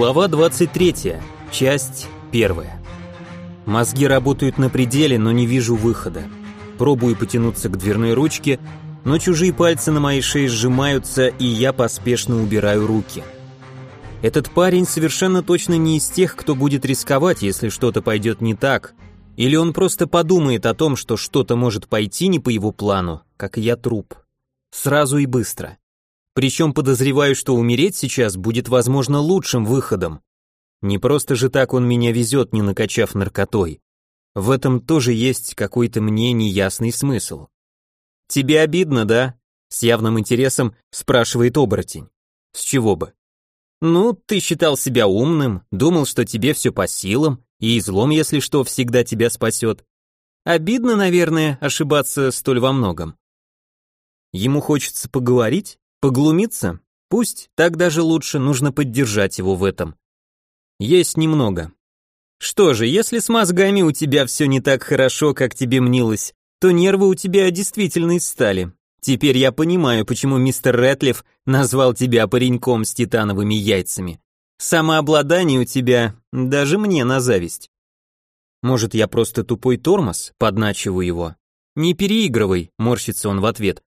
Глава 23. Часть 1. Мозги работают на пределе, но не вижу выхода. Пробую потянуться к дверной ручке, но чужие пальцы на моей шее сжимаются, и я поспешно убираю руки. Этот парень совершенно точно не из тех, кто будет рисковать, если что-то пойдет не так, или он просто подумает о том, что что-то может пойти не по его плану, как я труп. Сразу и быстро. Причем подозреваю, что умереть сейчас будет, возможно, лучшим выходом. Не просто же так он меня везет, не накачав наркотой. В этом тоже есть какой-то мне неясный смысл. «Тебе обидно, да?» С явным интересом спрашивает оборотень. «С чего бы?» «Ну, ты считал себя умным, думал, что тебе все по силам, и излом, если что, всегда тебя спасет. Обидно, наверное, ошибаться столь во многом». Ему хочется поговорить? Поглумиться? Пусть, так даже лучше, нужно поддержать его в этом. Есть немного. Что же, если с мозгами у тебя все не так хорошо, как тебе мнилось, то нервы у тебя действительно стали. Теперь я понимаю, почему мистер Рэтлиф назвал тебя пареньком с титановыми яйцами. Самообладание у тебя даже мне на зависть. Может, я просто тупой тормоз, подначиваю его. Не переигрывай, морщится он в ответ.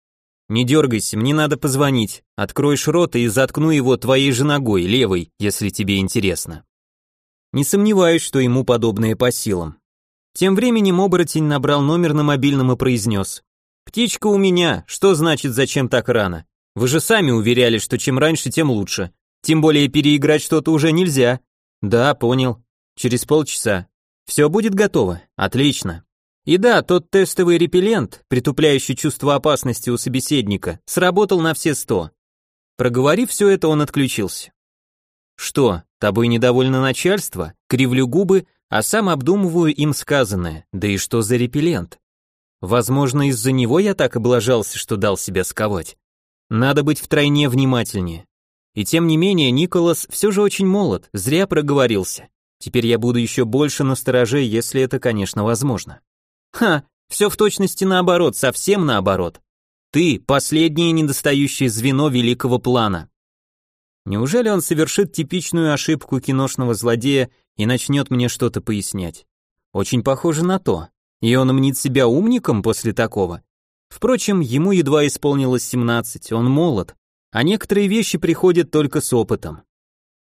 Не дергайся, мне надо позвонить. Откроешь рот и заткну его твоей же ногой, левой, если тебе интересно. Не сомневаюсь, что ему подобное по силам. Тем временем оборотень набрал номер на мобильном и произнес. «Птичка у меня, что значит зачем так рано? Вы же сами уверяли, что чем раньше, тем лучше. Тем более переиграть что-то уже нельзя». «Да, понял. Через полчаса. Все будет готово. Отлично. И да, тот тестовый репеллент, притупляющий чувство опасности у собеседника, сработал на все сто. Проговорив все это, он отключился. Что, тобой недовольно начальство? Кривлю губы, а сам обдумываю им сказанное. Да и что за репеллент? Возможно, из-за него я так облажался, что дал себя сковать. Надо быть втройне внимательнее. И тем не менее, Николас все же очень молод, зря проговорился. Теперь я буду еще больше настороже, если это, конечно, возможно. Ха, все в точности наоборот, совсем наоборот. Ты – последнее недостающее звено великого плана. Неужели он совершит типичную ошибку киношного злодея и начнет мне что-то пояснять? Очень похоже на то. И он мнит себя умником после такого. Впрочем, ему едва исполнилось 17, он молод, а некоторые вещи приходят только с опытом.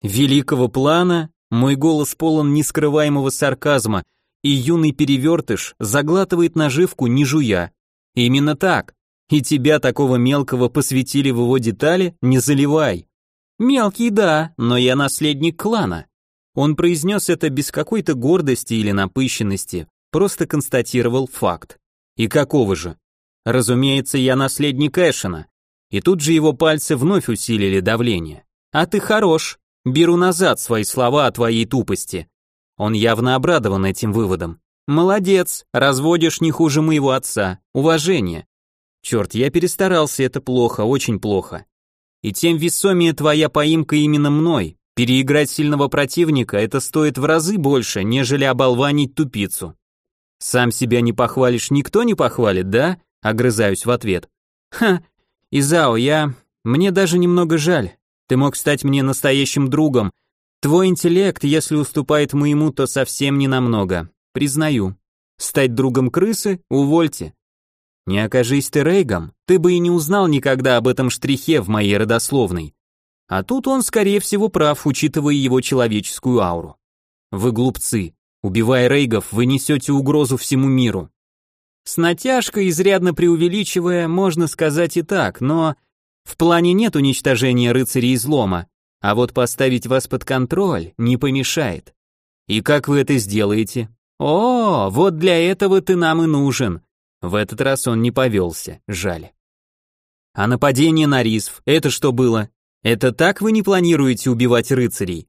Великого плана, мой голос полон нескрываемого сарказма – и юный перевертыш заглатывает наживку не жуя. Именно так. И тебя такого мелкого посвятили в его детали, не заливай. Мелкий, да, но я наследник клана. Он произнес это без какой-то гордости или напыщенности, просто констатировал факт. И какого же? Разумеется, я наследник Эшена. И тут же его пальцы вновь усилили давление. А ты хорош. Беру назад свои слова о твоей тупости. Он явно обрадован этим выводом. «Молодец, разводишь не хуже моего отца. Уважение». «Черт, я перестарался, это плохо, очень плохо. И тем весомее твоя поимка именно мной. Переиграть сильного противника это стоит в разы больше, нежели оболванить тупицу. Сам себя не похвалишь, никто не похвалит, да? Огрызаюсь в ответ. Ха, Изао, я... Мне даже немного жаль. Ты мог стать мне настоящим другом, Твой интеллект, если уступает моему, то совсем не намного. Признаю. Стать другом крысы? Увольте. Не окажись ты Рейгом, ты бы и не узнал никогда об этом штрихе в моей родословной. А тут он, скорее всего, прав, учитывая его человеческую ауру. Вы глупцы. Убивая Рейгов, вы несете угрозу всему миру. С натяжкой, изрядно преувеличивая, можно сказать и так, но в плане нет уничтожения рыцарей излома, а вот поставить вас под контроль не помешает. И как вы это сделаете? О, вот для этого ты нам и нужен. В этот раз он не повелся, жаль. А нападение на Рисв, это что было? Это так вы не планируете убивать рыцарей?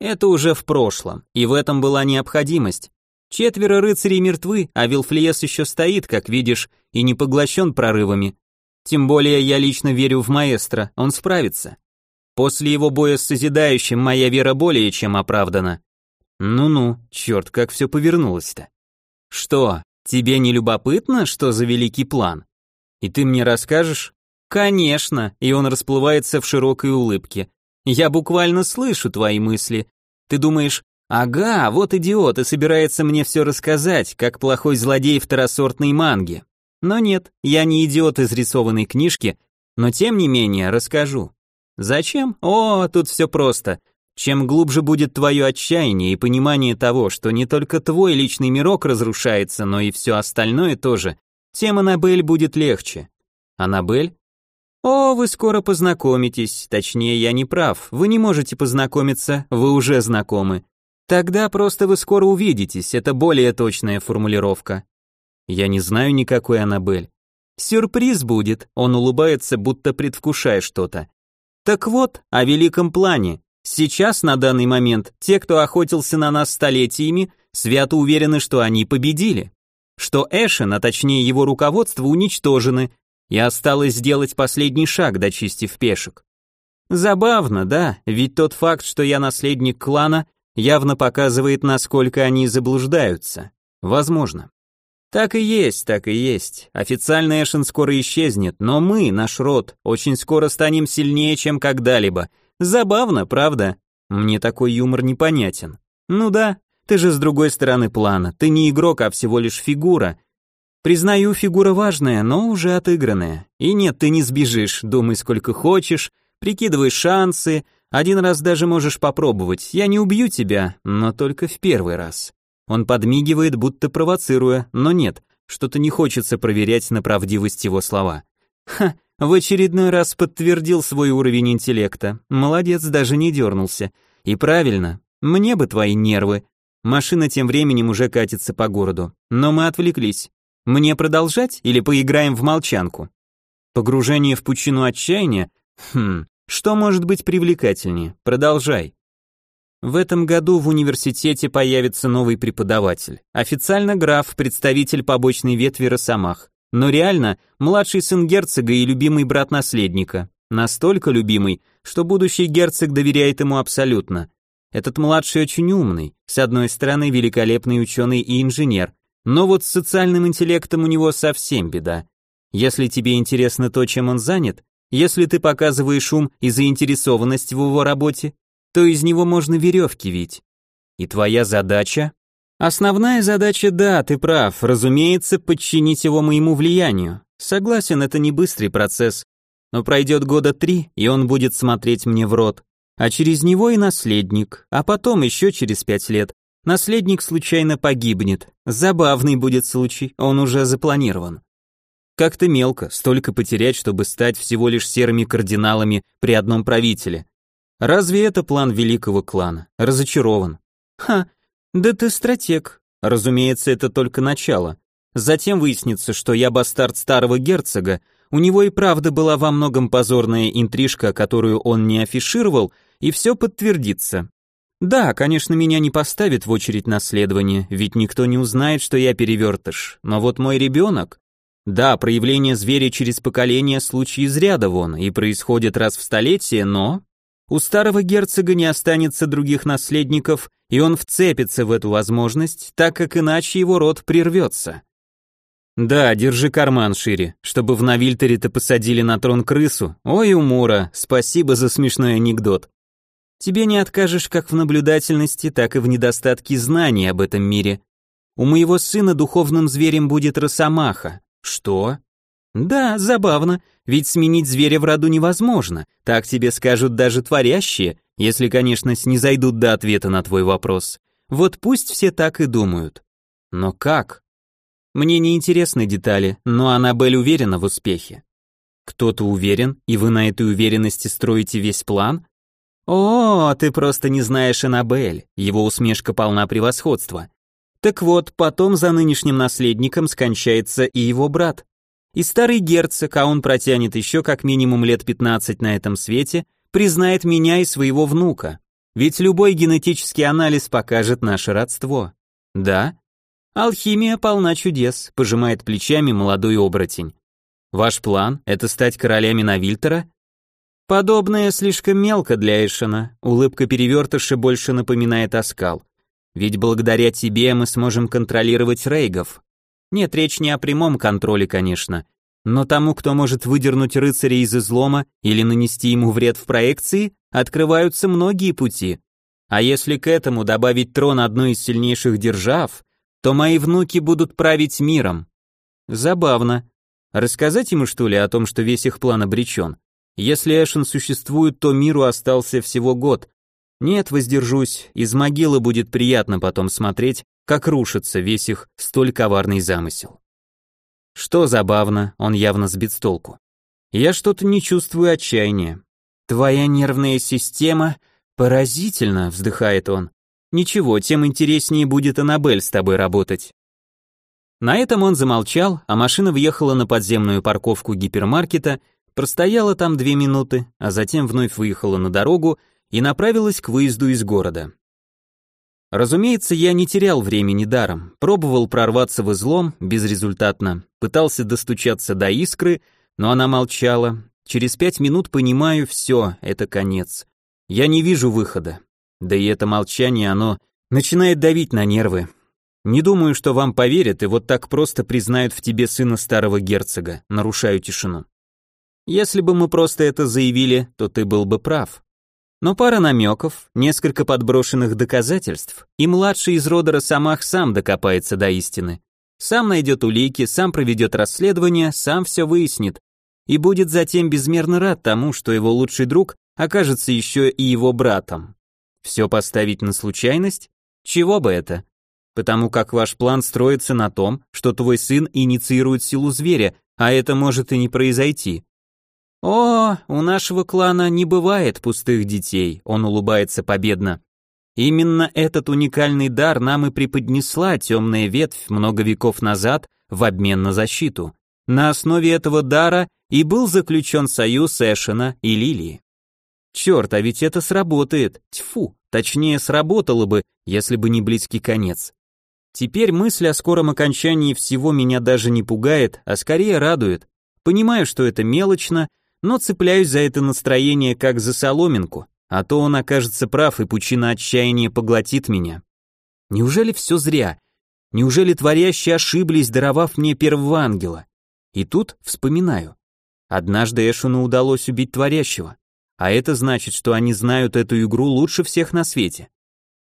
Это уже в прошлом, и в этом была необходимость. Четверо рыцарей мертвы, а Вилфлиес еще стоит, как видишь, и не поглощен прорывами. Тем более я лично верю в маэстро, он справится. После его боя с Созидающим моя вера более чем оправдана. Ну-ну, черт, как все повернулось-то. Что, тебе не любопытно, что за великий план? И ты мне расскажешь? Конечно, и он расплывается в широкой улыбке. Я буквально слышу твои мысли, Ты думаешь, ага, вот идиот и собирается мне все рассказать, как плохой злодей второсортной манги. Но нет, я не идиот из рисованной книжки, но тем не менее расскажу. Зачем? О, тут все просто. Чем глубже будет твое отчаяние и понимание того, что не только твой личный мирок разрушается, но и все остальное тоже, тем Аннабель будет легче. Аннабель? О, вы скоро познакомитесь, точнее, я не прав, вы не можете познакомиться, вы уже знакомы. Тогда просто вы скоро увидитесь, это более точная формулировка. Я не знаю никакой Аннабель. Сюрприз будет, он улыбается, будто предвкушая что-то. Так вот, о великом плане. Сейчас, на данный момент, те, кто охотился на нас столетиями, свято уверены, что они победили. Что Эшен, а точнее его руководство, уничтожены, и осталось сделать последний шаг, дочистив пешек. Забавно, да, ведь тот факт, что я наследник клана, явно показывает, насколько они заблуждаются. Возможно. Так и есть, так и есть. Официально Эшен скоро исчезнет, но мы, наш род, очень скоро станем сильнее, чем когда-либо. Забавно, правда? Мне такой юмор непонятен. Ну да, ты же с другой стороны плана. Ты не игрок, а всего лишь фигура. Признаю, фигура важная, но уже отыгранная. И нет, ты не сбежишь, думай сколько хочешь, прикидывай шансы, один раз даже можешь попробовать. Я не убью тебя, но только в первый раз. Он подмигивает, будто провоцируя, но нет, что-то не хочется проверять на правдивость его слова. Ха, в очередной раз подтвердил свой уровень интеллекта. Молодец, даже не дернулся. И правильно, мне бы твои нервы. Машина тем временем уже катится по городу. Но мы отвлеклись. Мне продолжать или поиграем в молчанку? Погружение в пучину отчаяния? Хм, что может быть привлекательнее? Продолжай. В этом году в университете появится новый преподаватель. Официально граф, представитель побочной ветви Росомах. Но реально, младший сын герцога и любимый брат наследника. Настолько любимый, что будущий герцог доверяет ему абсолютно. Этот младший очень умный, с одной стороны великолепный ученый и инженер, но вот с социальным интеллектом у него совсем беда. Если тебе интересно то, чем он занят, если ты показываешь ум и заинтересованность в его работе, то из него можно веревки вить. И твоя задача? Основная задача, да, ты прав, разумеется, подчинить его моему влиянию. Согласен, это не быстрый процесс, но пройдет года три, и он будет смотреть мне в рот. А через него и наследник, а потом еще через пять лет. Наследник случайно погибнет. Забавный будет случай, он уже запланирован. Как-то мелко, столько потерять, чтобы стать всего лишь серыми кардиналами при одном правителе. Разве это план великого клана? Разочарован. Ха, да ты стратег. Разумеется, это только начало. Затем выяснится, что я бастард старого герцога, у него и правда была во многом позорная интрижка, которую он не афишировал, и все подтвердится. Да, конечно, меня не поставят в очередь наследования, ведь никто не узнает, что я перевертыш, но вот мой ребенок... Да, проявление зверя через поколение случай из ряда вон и происходит раз в столетие, но у старого герцога не останется других наследников, и он вцепится в эту возможность, так как иначе его род прервется. Да, держи карман шире, чтобы в Навильтере-то посадили на трон крысу. Ой, Умура, спасибо за смешной анекдот. Тебе не откажешь как в наблюдательности, так и в недостатке знаний об этом мире. У моего сына духовным зверем будет росомаха. Что? Да, забавно, ведь сменить зверя в роду невозможно, так тебе скажут даже творящие, если, конечно, снизойдут до ответа на твой вопрос. Вот пусть все так и думают. Но как? Мне не интересны детали, но Аннабель уверена в успехе. Кто-то уверен, и вы на этой уверенности строите весь план? О, ты просто не знаешь Аннабель, его усмешка полна превосходства. Так вот, потом за нынешним наследником скончается и его брат. И старый герцог, а он протянет еще как минимум лет 15 на этом свете, признает меня и своего внука. Ведь любой генетический анализ покажет наше родство. Да? Алхимия полна чудес, пожимает плечами молодой оборотень. Ваш план — это стать королями Навильтера? Подобное слишком мелко для Эшена, улыбка перевертыша больше напоминает оскал. Ведь благодаря тебе мы сможем контролировать рейгов. Нет, речь не о прямом контроле, конечно, но тому, кто может выдернуть рыцаря из излома или нанести ему вред в проекции, открываются многие пути. А если к этому добавить трон одной из сильнейших держав, то мои внуки будут править миром. Забавно. Рассказать ему, что ли, о том, что весь их план обречен? Если Эшен существует, то миру остался всего год. Нет, воздержусь, из могилы будет приятно потом смотреть, как рушится весь их столь коварный замысел. Что забавно, он явно сбит с толку. Я что-то не чувствую отчаяния. Твоя нервная система поразительно, вздыхает он. Ничего, тем интереснее будет Анабель с тобой работать. На этом он замолчал, а машина въехала на подземную парковку гипермаркета, простояла там две минуты, а затем вновь выехала на дорогу и направилась к выезду из города. Разумеется, я не терял времени даром, пробовал прорваться в излом, безрезультатно, пытался достучаться до искры, но она молчала. Через пять минут понимаю, все, это конец. Я не вижу выхода. Да и это молчание, оно начинает давить на нервы. Не думаю, что вам поверят и вот так просто признают в тебе сына старого герцога, нарушаю тишину. Если бы мы просто это заявили, то ты был бы прав. Но пара намеков, несколько подброшенных доказательств, и младший из рода Росомах сам докопается до истины. Сам найдет улики, сам проведет расследование, сам все выяснит. И будет затем безмерно рад тому, что его лучший друг окажется еще и его братом. Все поставить на случайность? Чего бы это? Потому как ваш план строится на том, что твой сын инициирует силу зверя, а это может и не произойти. «О, у нашего клана не бывает пустых детей», — он улыбается победно. «Именно этот уникальный дар нам и преподнесла темная ветвь много веков назад в обмен на защиту. На основе этого дара и был заключен союз Эшена и Лилии. Черт, а ведь это сработает. Тьфу, точнее сработало бы, если бы не близкий конец. Теперь мысль о скором окончании всего меня даже не пугает, а скорее радует. Понимаю, что это мелочно, но цепляюсь за это настроение как за соломинку, а то он окажется прав и пучина отчаяния поглотит меня. Неужели все зря? Неужели творящие ошиблись, даровав мне первого ангела? И тут вспоминаю. Однажды Эшуну удалось убить творящего, а это значит, что они знают эту игру лучше всех на свете.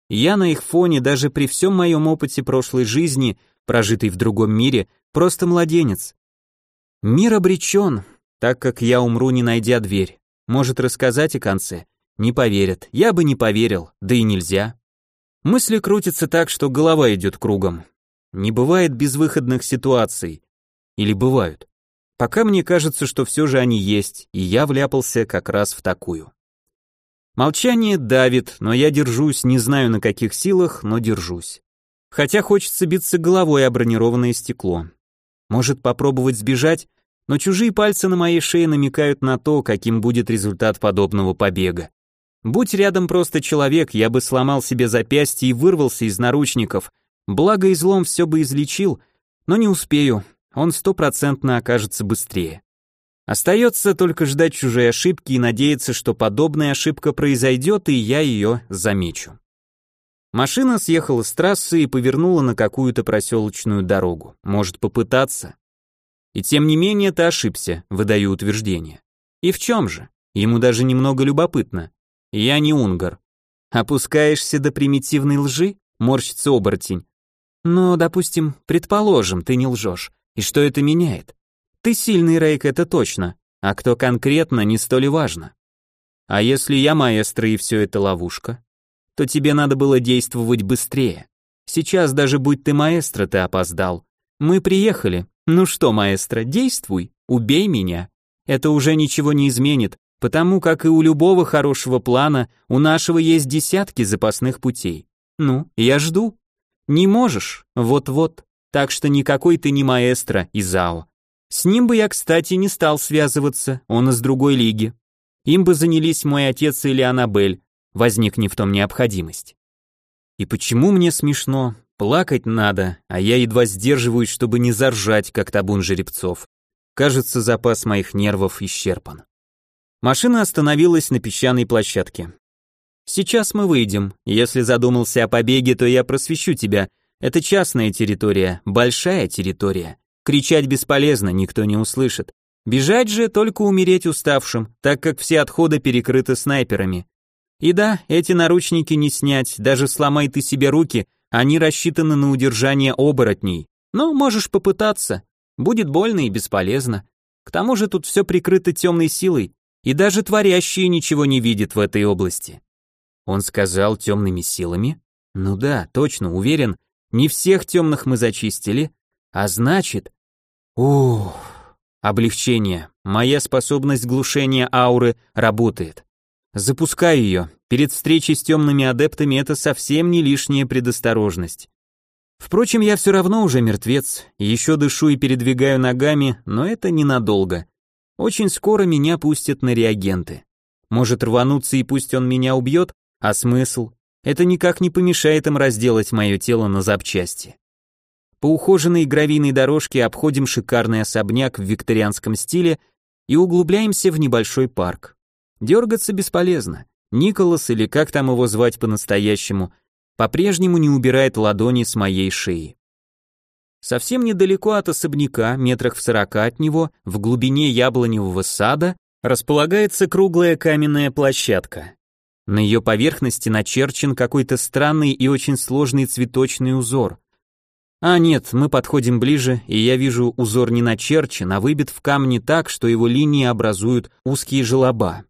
Я на их фоне даже при всем моем опыте прошлой жизни, прожитой в другом мире, просто младенец. Мир обречен, так как я умру, не найдя дверь. Может рассказать о конце? Не поверят. Я бы не поверил, да и нельзя. Мысли крутятся так, что голова идет кругом. Не бывает безвыходных ситуаций. Или бывают. Пока мне кажется, что все же они есть, и я вляпался как раз в такую. Молчание давит, но я держусь, не знаю на каких силах, но держусь. Хотя хочется биться головой о бронированное стекло. Может попробовать сбежать, но чужие пальцы на моей шее намекают на то, каким будет результат подобного побега. Будь рядом просто человек, я бы сломал себе запястье и вырвался из наручников, благо излом все бы излечил, но не успею, он стопроцентно окажется быстрее. Остается только ждать чужой ошибки и надеяться, что подобная ошибка произойдет, и я ее замечу. Машина съехала с трассы и повернула на какую-то проселочную дорогу. Может попытаться? И тем не менее ты ошибся, выдаю утверждение. И в чем же? Ему даже немного любопытно. Я не унгар. Опускаешься до примитивной лжи? Морщится оборотень. Но, допустим, предположим, ты не лжешь. И что это меняет? Ты сильный, Рейк, это точно. А кто конкретно, не столь важно. А если я маэстро и все это ловушка? То тебе надо было действовать быстрее. Сейчас даже будь ты маэстро, ты опоздал. Мы приехали, ну что, маэстро, действуй, убей меня. Это уже ничего не изменит, потому как и у любого хорошего плана у нашего есть десятки запасных путей. Ну, я жду. Не можешь? Вот-вот. Так что никакой ты не маэстро, Изао. С ним бы я, кстати, не стал связываться, он из другой лиги. Им бы занялись мой отец или Аннабель, возникне в том необходимость. И почему мне смешно? Плакать надо, а я едва сдерживаюсь, чтобы не заржать, как табун жеребцов. Кажется, запас моих нервов исчерпан. Машина остановилась на песчаной площадке. Сейчас мы выйдем. Если задумался о побеге, то я просвещу тебя. Это частная территория, большая территория. Кричать бесполезно, никто не услышит. Бежать же только умереть уставшим, так как все отходы перекрыты снайперами. И да, эти наручники не снять, даже сломай ты себе руки, они рассчитаны на удержание оборотней. Но можешь попытаться. Будет больно и бесполезно. К тому же тут все прикрыто темной силой, и даже творящие ничего не видят в этой области. Он сказал темными силами? Ну да, точно, уверен, не всех темных мы зачистили, а значит... Ух, облегчение. Моя способность глушения ауры работает. Запускаю ее. Перед встречей с темными адептами это совсем не лишняя предосторожность. Впрочем, я все равно уже мертвец, еще дышу и передвигаю ногами, но это ненадолго. Очень скоро меня пустят на реагенты. Может рвануться и пусть он меня убьет, а смысл? Это никак не помешает им разделать мое тело на запчасти. По ухоженной гравийной дорожке обходим шикарный особняк в викторианском стиле и углубляемся в небольшой парк. Дергаться бесполезно. Николас, или как там его звать по-настоящему, по-прежнему не убирает ладони с моей шеи. Совсем недалеко от особняка, метрах в сорока от него, в глубине яблоневого сада, располагается круглая каменная площадка. На ее поверхности начерчен какой-то странный и очень сложный цветочный узор. А нет, мы подходим ближе, и я вижу узор не начерчен, а выбит в камне так, что его линии образуют узкие желоба.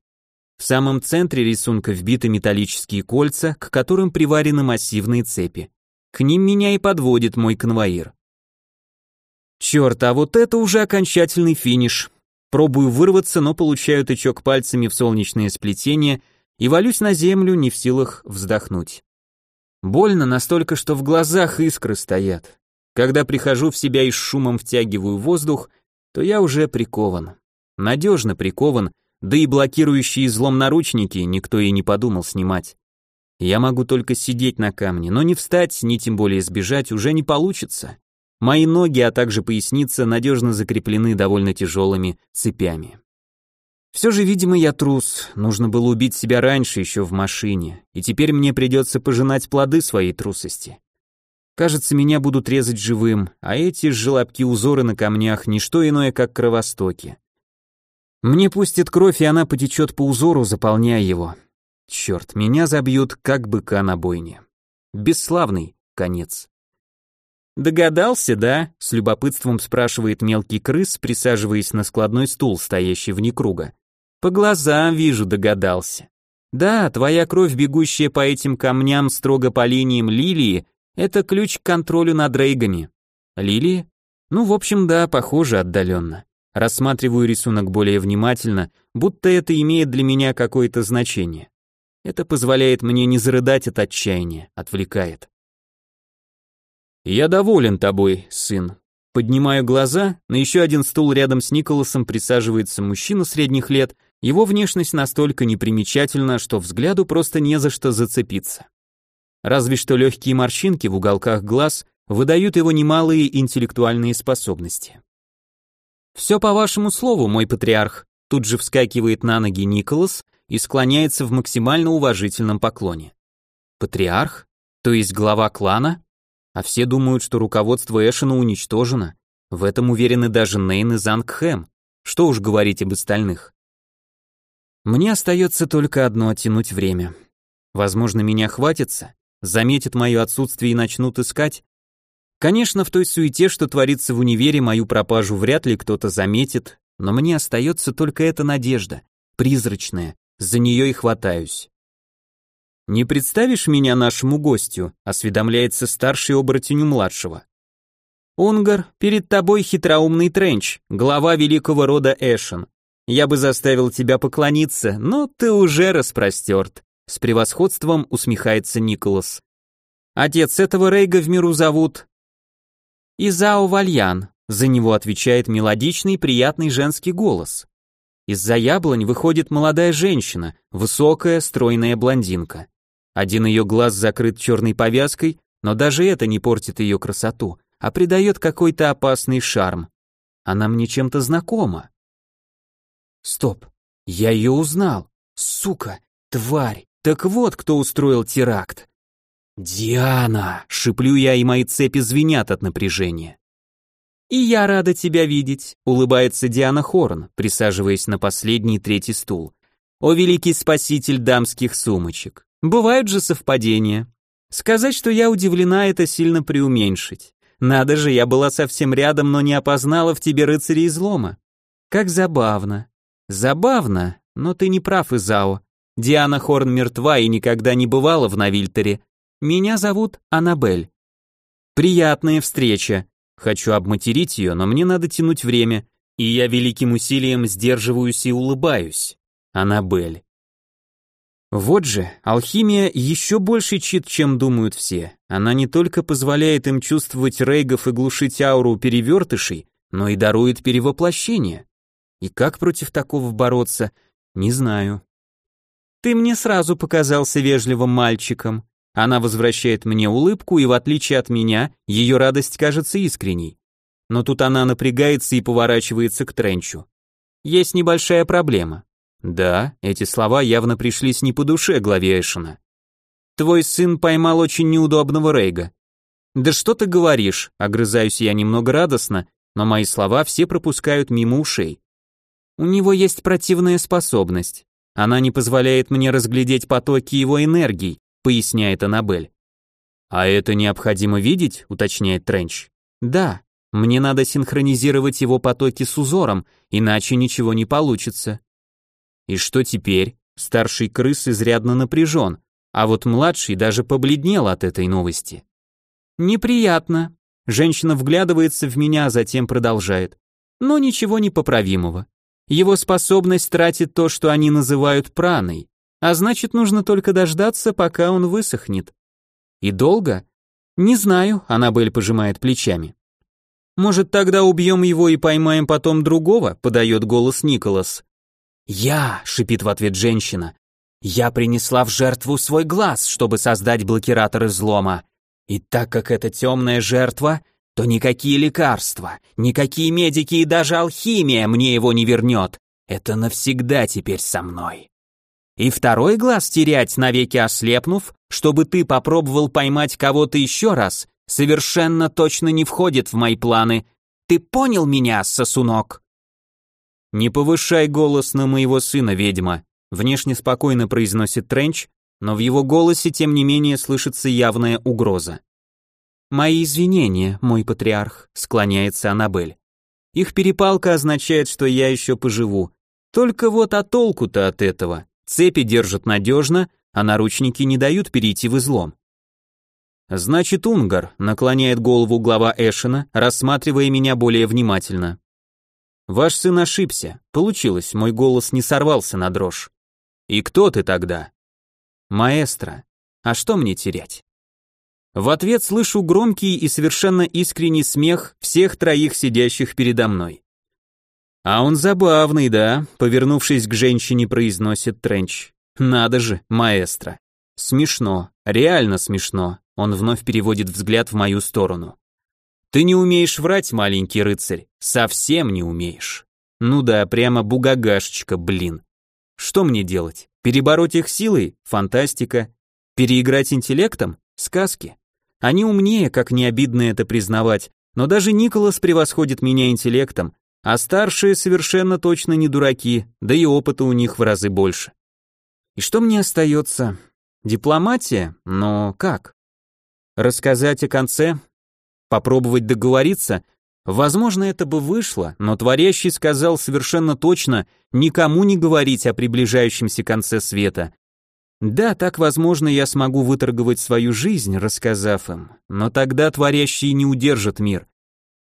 В самом центре рисунка вбиты металлические кольца, к которым приварены массивные цепи. К ним меня и подводит мой конвоир. Черт, а вот это уже окончательный финиш. Пробую вырваться, но получаю тычок пальцами в солнечное сплетение и валюсь на землю, не в силах вздохнуть. Больно настолько, что в глазах искры стоят. Когда прихожу в себя и с шумом втягиваю воздух, то я уже прикован. Надежно прикован, да и блокирующие излом наручники никто и не подумал снимать. Я могу только сидеть на камне, но не встать, ни тем более сбежать уже не получится. Мои ноги, а также поясница надежно закреплены довольно тяжелыми цепями. Все же, видимо, я трус, нужно было убить себя раньше, еще в машине, и теперь мне придется пожинать плоды своей трусости. Кажется, меня будут резать живым, а эти желобки-узоры на камнях — ничто иное, как кровостоки. Мне пустит кровь, и она потечет по узору, заполняя его. Черт, меня забьют, как быка на бойне. Бесславный конец. «Догадался, да?» — с любопытством спрашивает мелкий крыс, присаживаясь на складной стул, стоящий вне круга. «По глазам вижу, догадался. Да, твоя кровь, бегущая по этим камням строго по линиям лилии, это ключ к контролю над рейгами. Лилии? Ну, в общем, да, похоже отдаленно. Рассматриваю рисунок более внимательно, будто это имеет для меня какое-то значение. Это позволяет мне не зарыдать от отчаяния, отвлекает. «Я доволен тобой, сын». Поднимаю глаза, на еще один стул рядом с Николасом присаживается мужчина средних лет, его внешность настолько непримечательна, что взгляду просто не за что зацепиться. Разве что легкие морщинки в уголках глаз выдают его немалые интеллектуальные способности. «Все по вашему слову, мой патриарх», тут же вскакивает на ноги Николас и склоняется в максимально уважительном поклоне. «Патриарх? То есть глава клана? А все думают, что руководство Эшена уничтожено. В этом уверены даже Нейн и Зангхэм. Что уж говорить об остальных. Мне остается только одно — оттянуть время. Возможно, меня хватится, заметят мое отсутствие и начнут искать, Конечно, в той суете, что творится в универе, мою пропажу вряд ли кто-то заметит, но мне остается только эта надежда, призрачная, за нее и хватаюсь. «Не представишь меня нашему гостю?» — осведомляется старший оборотень у младшего. «Унгар, перед тобой хитроумный Тренч, глава великого рода Эшен. Я бы заставил тебя поклониться, но ты уже распростерт», — с превосходством усмехается Николас. «Отец этого Рейга в миру зовут «Изао Вальян», за него отвечает мелодичный, приятный женский голос. Из-за яблонь выходит молодая женщина, высокая, стройная блондинка. Один ее глаз закрыт черной повязкой, но даже это не портит ее красоту, а придает какой-то опасный шарм. Она мне чем-то знакома. Стоп, я ее узнал. Сука, тварь, так вот кто устроил теракт. «Диана!» — шиплю я, и мои цепи звенят от напряжения. «И я рада тебя видеть», — улыбается Диана Хорн, присаживаясь на последний третий стул. О великий спаситель дамских сумочек. Бывают же совпадения. Сказать, что я удивлена, это сильно преуменьшить. Надо же, я была совсем рядом, но не опознала в тебе рыцаря излома. Как забавно. Забавно, но ты не прав, Изао. Диана Хорн мертва и никогда не бывала в Навильтере. Меня зовут Аннабель. Приятная встреча. Хочу обматерить ее, но мне надо тянуть время, и я великим усилием сдерживаюсь и улыбаюсь. Аннабель. Вот же, алхимия еще больше чит, чем думают все. Она не только позволяет им чувствовать рейгов и глушить ауру перевертышей, но и дарует перевоплощение. И как против такого бороться, не знаю. Ты мне сразу показался вежливым мальчиком. Она возвращает мне улыбку, и в отличие от меня, ее радость кажется искренней. Но тут она напрягается и поворачивается к Тренчу. Есть небольшая проблема. Да, эти слова явно пришлись не по душе главе Эшена. Твой сын поймал очень неудобного Рейга. Да что ты говоришь, огрызаюсь я немного радостно, но мои слова все пропускают мимо ушей. У него есть противная способность. Она не позволяет мне разглядеть потоки его энергий, поясняет Анабель. А это необходимо видеть, уточняет Тренч. Да, мне надо синхронизировать его потоки с узором, иначе ничего не получится. И что теперь? Старший крыс изрядно напряжен, а вот младший даже побледнел от этой новости. Неприятно. Женщина вглядывается в меня, а затем продолжает. Но ничего непоправимого. Его способность тратит то, что они называют праной, а значит, нужно только дождаться, пока он высохнет. И долго? Не знаю, Анабель пожимает плечами. Может, тогда убьем его и поймаем потом другого, подает голос Николас. «Я», — шипит в ответ женщина, — «я принесла в жертву свой глаз, чтобы создать блокиратор излома. И так как это темная жертва, то никакие лекарства, никакие медики и даже алхимия мне его не вернет. Это навсегда теперь со мной. И второй глаз терять, навеки ослепнув, чтобы ты попробовал поймать кого-то еще раз, совершенно точно не входит в мои планы. Ты понял меня, сосунок?» «Не повышай голос на моего сына, ведьма», внешне спокойно произносит Тренч, но в его голосе, тем не менее, слышится явная угроза. «Мои извинения, мой патриарх», — склоняется Аннабель. «Их перепалка означает, что я еще поживу. Только вот а толку-то от этого? Цепи держат надежно, а наручники не дают перейти в излом». «Значит, Унгар», — наклоняет голову глава Эшена, рассматривая меня более внимательно. Ваш сын ошибся. Получилось, мой голос не сорвался на дрожь. И кто ты тогда? Маэстро. А что мне терять? В ответ слышу громкий и совершенно искренний смех всех троих сидящих передо мной. А он забавный, да, повернувшись к женщине, произносит Тренч. Надо же, маэстро. Смешно, реально смешно. Он вновь переводит взгляд в мою сторону. Ты не умеешь врать, маленький рыцарь, совсем не умеешь. Ну да, прямо бугагашечка, блин. Что мне делать? Перебороть их силой? Фантастика. Переиграть интеллектом? Сказки. Они умнее, как не обидно это признавать, но даже Николас превосходит меня интеллектом, а старшие совершенно точно не дураки, да и опыта у них в разы больше. И что мне остается? Дипломатия? Но как? Рассказать о конце? Попробовать договориться? Возможно, это бы вышло, но творящий сказал совершенно точно никому не говорить о приближающемся конце света. Да, так, возможно, я смогу выторговать свою жизнь, рассказав им, но тогда творящий не удержит мир.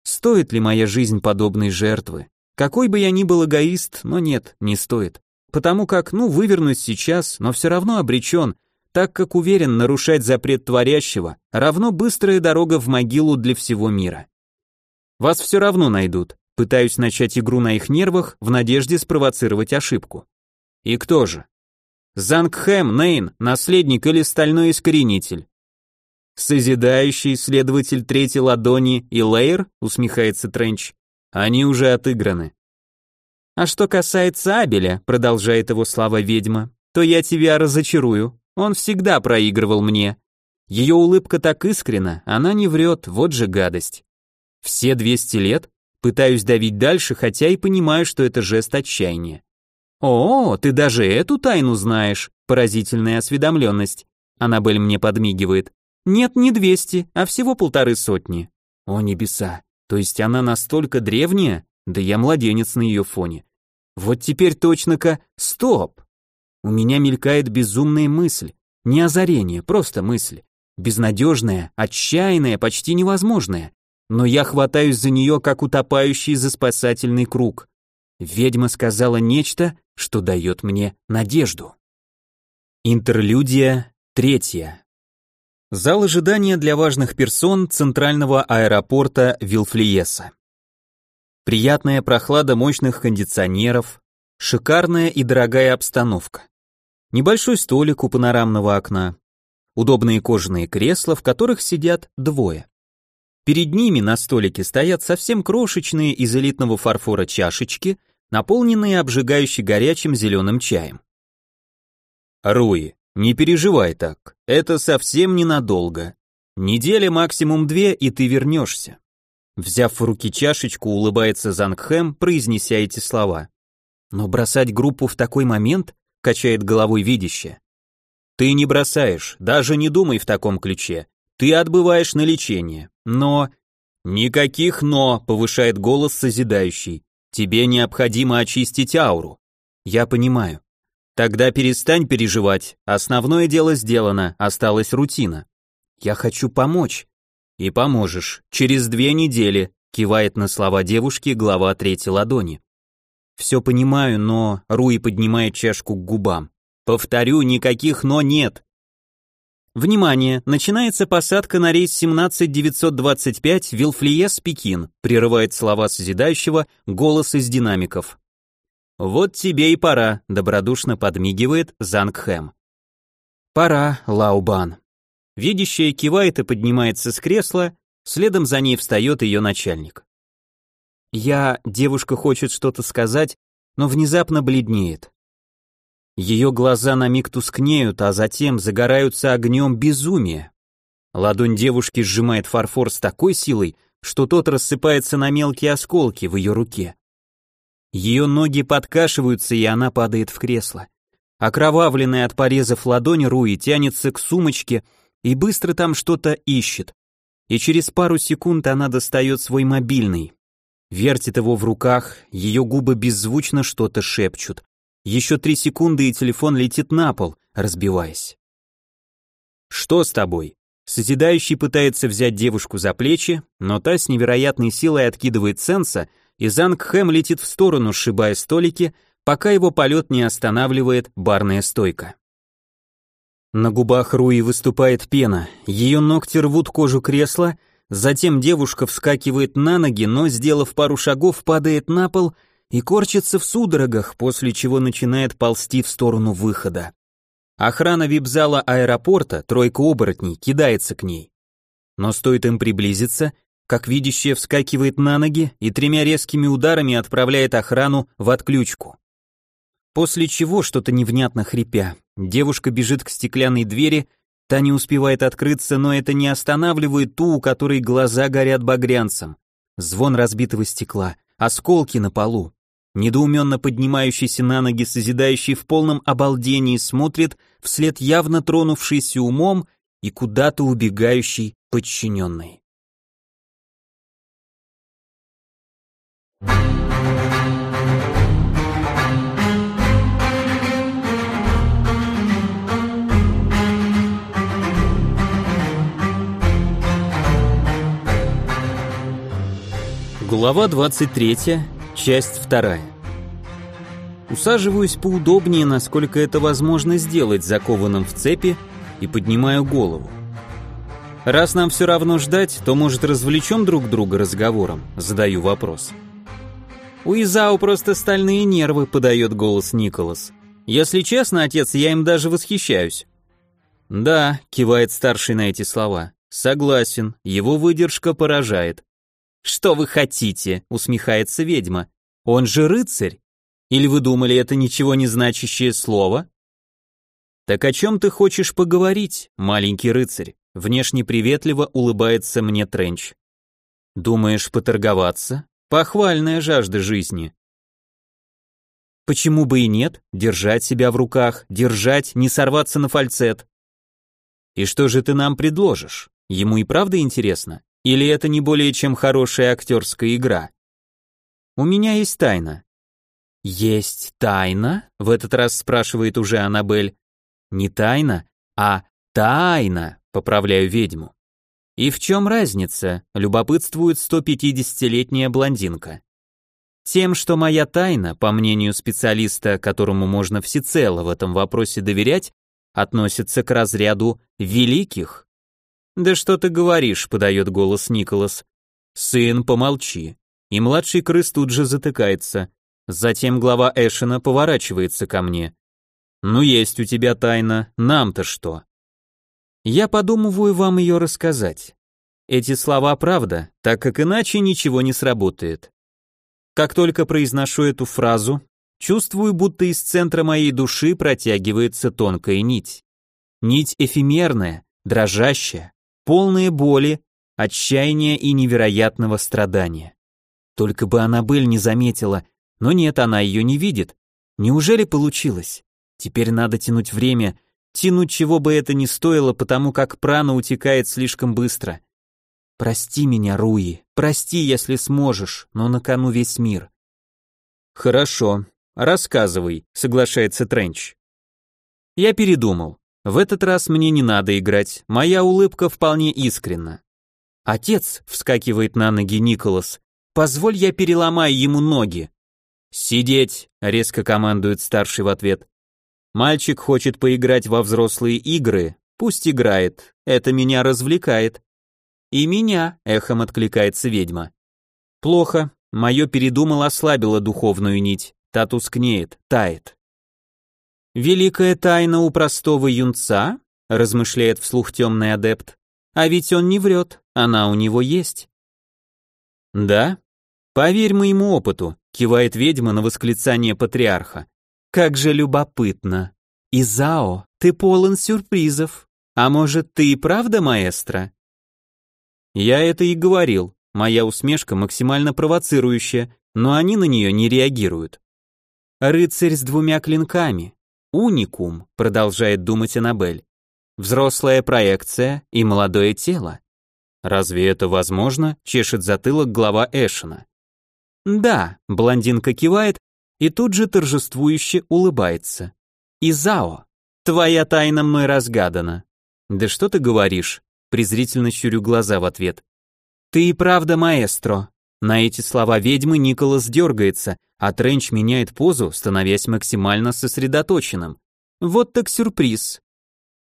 Стоит ли моя жизнь подобной жертвы? Какой бы я ни был эгоист, но нет, не стоит. Потому как, ну, вывернусь сейчас, но все равно обречен, так как уверен, нарушать запрет творящего равно быстрая дорога в могилу для всего мира. Вас все равно найдут. Пытаюсь начать игру на их нервах в надежде спровоцировать ошибку. И кто же? Зангхэм, Нейн, наследник или стальной искоренитель? Созидающий исследователь третьей ладони и Лейер, усмехается Тренч. Они уже отыграны. А что касается Абеля, продолжает его слава ведьма, то я тебя разочарую. Он всегда проигрывал мне. Ее улыбка так искренна, она не врет, вот же гадость. Все 200 лет? Пытаюсь давить дальше, хотя и понимаю, что это жест отчаяния. О, ты даже эту тайну знаешь, поразительная осведомленность. Аннабель мне подмигивает. Нет, не двести, а всего полторы сотни. О небеса, то есть она настолько древняя? Да я младенец на ее фоне. Вот теперь точно-ка... Стоп! У меня мелькает безумная мысль. Не озарение, просто мысль. Безнадежная, отчаянная, почти невозможная. Но я хватаюсь за нее, как утопающий за спасательный круг. Ведьма сказала нечто, что дает мне надежду. Интерлюдия третья. Зал ожидания для важных персон центрального аэропорта Вилфлиеса. Приятная прохлада мощных кондиционеров, шикарная и дорогая обстановка. Небольшой столик у панорамного окна, удобные кожаные кресла, в которых сидят двое. Перед ними на столике стоят совсем крошечные из элитного фарфора чашечки, наполненные обжигающе горячим зеленым чаем. Руи, не переживай так, это совсем ненадолго. Неделя максимум две, и ты вернешься. Взяв в руки чашечку, улыбается Зангхэм, произнеся эти слова. Но бросать группу в такой момент, качает головой видящее. Ты не бросаешь, даже не думай в таком ключе. Ты отбываешь на лечение. Но... Никаких «но», повышает голос созидающий. Тебе необходимо очистить ауру. Я понимаю. Тогда перестань переживать, основное дело сделано, осталась рутина. Я хочу помочь. И поможешь, через две недели, кивает на слова девушки глава третьей ладони. Все понимаю, но Руи поднимает чашку к губам. Повторю, никаких «но» нет. Внимание, начинается посадка на рейс 17925 Вилфлиес-Пекин, прерывает слова созидающего голос из динамиков. «Вот тебе и пора», — добродушно подмигивает Зангхэм. «Пора, Лаубан». Видящая кивает и поднимается с кресла, следом за ней встает ее начальник. Я, девушка хочет что-то сказать, но внезапно бледнеет. Ее глаза на миг тускнеют, а затем загораются огнем безумия. Ладонь девушки сжимает фарфор с такой силой, что тот рассыпается на мелкие осколки в ее руке. Ее ноги подкашиваются, и она падает в кресло. Окровавленная от порезов ладонь Руи тянется к сумочке и быстро там что-то ищет. И через пару секунд она достает свой мобильный. Вертит его в руках, ее губы беззвучно что-то шепчут. Еще три секунды, и телефон летит на пол, разбиваясь. «Что с тобой?» Созидающий пытается взять девушку за плечи, но та с невероятной силой откидывает сенса и Зангхэм летит в сторону, сшибая столики, пока его полет не останавливает барная стойка. На губах Руи выступает пена, ее ногти рвут кожу кресла, затем девушка вскакивает на ноги, но, сделав пару шагов, падает на пол и корчится в судорогах, после чего начинает ползти в сторону выхода. Охрана вип-зала аэропорта, тройка оборотней, кидается к ней. Но стоит им приблизиться, как видящая вскакивает на ноги и тремя резкими ударами отправляет охрану в отключку. После чего, что-то невнятно хрипя, девушка бежит к стеклянной двери, та не успевает открыться, но это не останавливает ту, у которой глаза горят багрянцем. Звон разбитого стекла, осколки на полу. Недоуменно поднимающийся на ноги созидающий в полном обалдении смотрит вслед явно тронувшийся умом и куда-то убегающий подчиненный. Глава 23, часть 2. Усаживаюсь поудобнее, насколько это возможно сделать закованным в цепи, и поднимаю голову. Раз нам все равно ждать, то, может, развлечем друг друга разговором? Задаю вопрос. У Изау просто стальные нервы, подает голос Николас. Если честно, отец, я им даже восхищаюсь. Да, кивает старший на эти слова. Согласен, его выдержка поражает. Что вы хотите? усмехается ведьма. Он же рыцарь. Или вы думали, это ничего не значащее слово? Так о чем ты хочешь поговорить, маленький рыцарь? Внешне приветливо улыбается мне Тренч. Думаешь поторговаться? Похвальная жажда жизни. Почему бы и нет? Держать себя в руках, держать, не сорваться на фальцет. И что же ты нам предложишь? Ему и правда интересно? Или это не более чем хорошая актерская игра? У меня есть тайна. Есть тайна? В этот раз спрашивает уже Аннабель. Не тайна, а тайна, поправляю ведьму. И в чем разница? Любопытствует 150-летняя блондинка. Тем, что моя тайна, по мнению специалиста, которому можно всецело в этом вопросе доверять, относится к разряду великих. «Да что ты говоришь?» — подает голос Николас. «Сын, помолчи». И младший крыс тут же затыкается. Затем глава Эшена поворачивается ко мне. «Ну есть у тебя тайна, нам-то что?» Я подумываю вам ее рассказать. Эти слова правда, так как иначе ничего не сработает. Как только произношу эту фразу, чувствую, будто из центра моей души протягивается тонкая нить. Нить эфемерная, дрожащая, полные боли, отчаяния и невероятного страдания. Только бы Аннабель не заметила, но нет, она ее не видит. Неужели получилось? Теперь надо тянуть время, тянуть чего бы это ни стоило, потому как прана утекает слишком быстро. Прости меня, Руи, прости, если сможешь, но на кону весь мир. Хорошо, рассказывай, соглашается Тренч. Я передумал. В этот раз мне не надо играть, моя улыбка вполне искренна. Отец, вскакивает на ноги Николас, позволь я переломаю ему ноги. Сидеть, резко командует старший в ответ. Мальчик хочет поиграть во взрослые игры, пусть играет, это меня развлекает. И меня, эхом откликается ведьма. Плохо, мое передумал ослабило духовную нить, та тускнеет, тает. Великая тайна у простого юнца, размышляет вслух темный адепт. А ведь он не врет, она у него есть. Да? Поверь моему опыту, кивает ведьма на восклицание патриарха. Как же любопытно. Изао, ты полон сюрпризов. А может, ты и правда маэстро? Я это и говорил. Моя усмешка максимально провоцирующая, но они на нее не реагируют. Рыцарь с двумя клинками, Уникум, продолжает думать Аннабель. Взрослая проекция и молодое тело. Разве это возможно? Чешет затылок глава Эшена. Да, блондинка кивает и тут же торжествующе улыбается. Изао, твоя тайна мной разгадана. Да что ты говоришь? Презрительно щурю глаза в ответ. Ты и правда маэстро. На эти слова ведьмы Николас дергается, а Тренч меняет позу, становясь максимально сосредоточенным. Вот так сюрприз.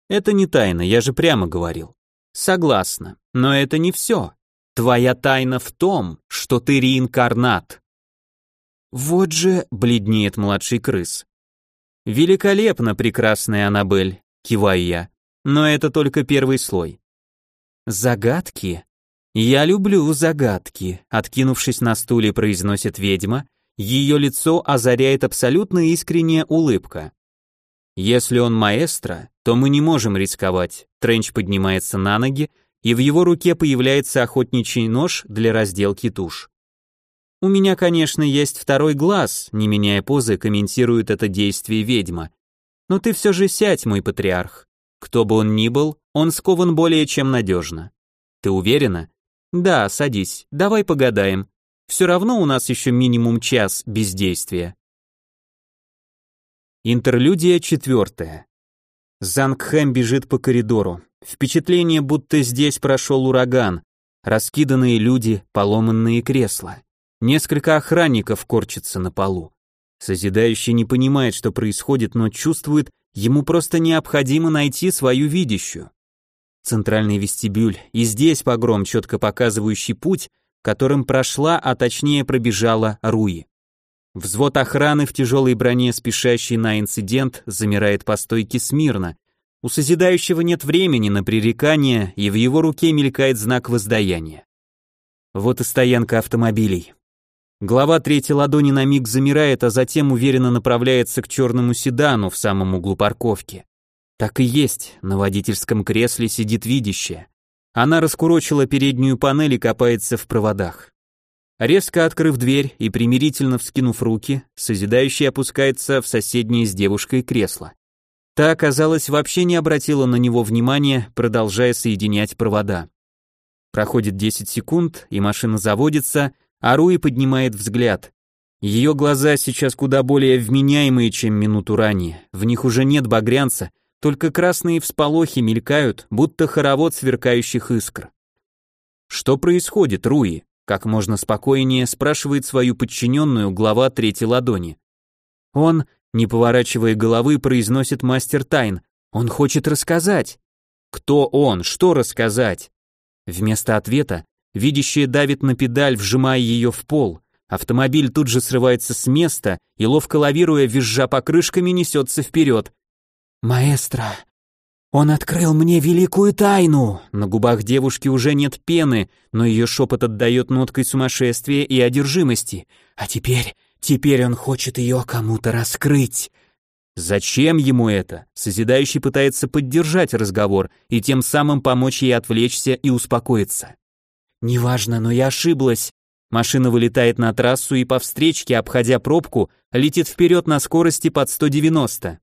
Это не тайна, я же прямо говорил. Согласна, но это не все. Твоя тайна в том, что ты реинкарнат. Вот же, бледнеет младший крыс. Великолепно, прекрасная Аннабель, киваю я. Но это только первый слой. Загадки? Я люблю загадки, откинувшись на стуле, произносит ведьма ее лицо озаряет абсолютно искренняя улыбка. Если он маэстро, то мы не можем рисковать. Тренч поднимается на ноги, и в его руке появляется охотничий нож для разделки туш. У меня, конечно, есть второй глаз, не меняя позы, комментирует это действие ведьма. Но ты все же сядь, мой патриарх. Кто бы он ни был, он скован более чем надежно. Ты уверена? Да, садись, давай погадаем. Все равно у нас еще минимум час бездействия. Интерлюдия четвертая. Зангхэм бежит по коридору. Впечатление, будто здесь прошел ураган. Раскиданные люди, поломанные кресла. Несколько охранников корчатся на полу. Созидающий не понимает, что происходит, но чувствует, ему просто необходимо найти свою видящую. Центральный вестибюль, и здесь погром, четко показывающий путь, которым прошла, а точнее пробежала Руи. Взвод охраны в тяжелой броне, спешащий на инцидент, замирает по стойке смирно. У созидающего нет времени на пререкание, и в его руке мелькает знак воздаяния. Вот и стоянка автомобилей. Глава третьей ладони на миг замирает, а затем уверенно направляется к черному седану в самом углу парковки. Так и есть, на водительском кресле сидит видящая. Она раскурочила переднюю панель и копается в проводах. Резко открыв дверь и примирительно вскинув руки, созидающий опускается в соседнее с девушкой кресло. Та, казалось, вообще не обратила на него внимания, продолжая соединять провода. Проходит 10 секунд, и машина заводится, а Руи поднимает взгляд. Ее глаза сейчас куда более вменяемые, чем минуту ранее. В них уже нет багрянца, только красные всполохи мелькают, будто хоровод сверкающих искр. Что происходит, Руи? Как можно спокойнее спрашивает свою подчиненную глава третьей ладони. Он, не поворачивая головы, произносит мастер тайн. Он хочет рассказать. Кто он? Что рассказать? Вместо ответа видящая давит на педаль, вжимая ее в пол. Автомобиль тут же срывается с места и, ловко лавируя, визжа покрышками, несется вперед. «Маэстро, он открыл мне великую тайну. На губах девушки уже нет пены, но ее шепот отдает ноткой сумасшествия и одержимости. А теперь, теперь он хочет ее кому-то раскрыть. Зачем ему это? Созидающий пытается поддержать разговор и тем самым помочь ей отвлечься и успокоиться. Неважно, но я ошиблась. Машина вылетает на трассу и по встречке, обходя пробку, летит вперед на скорости под 190.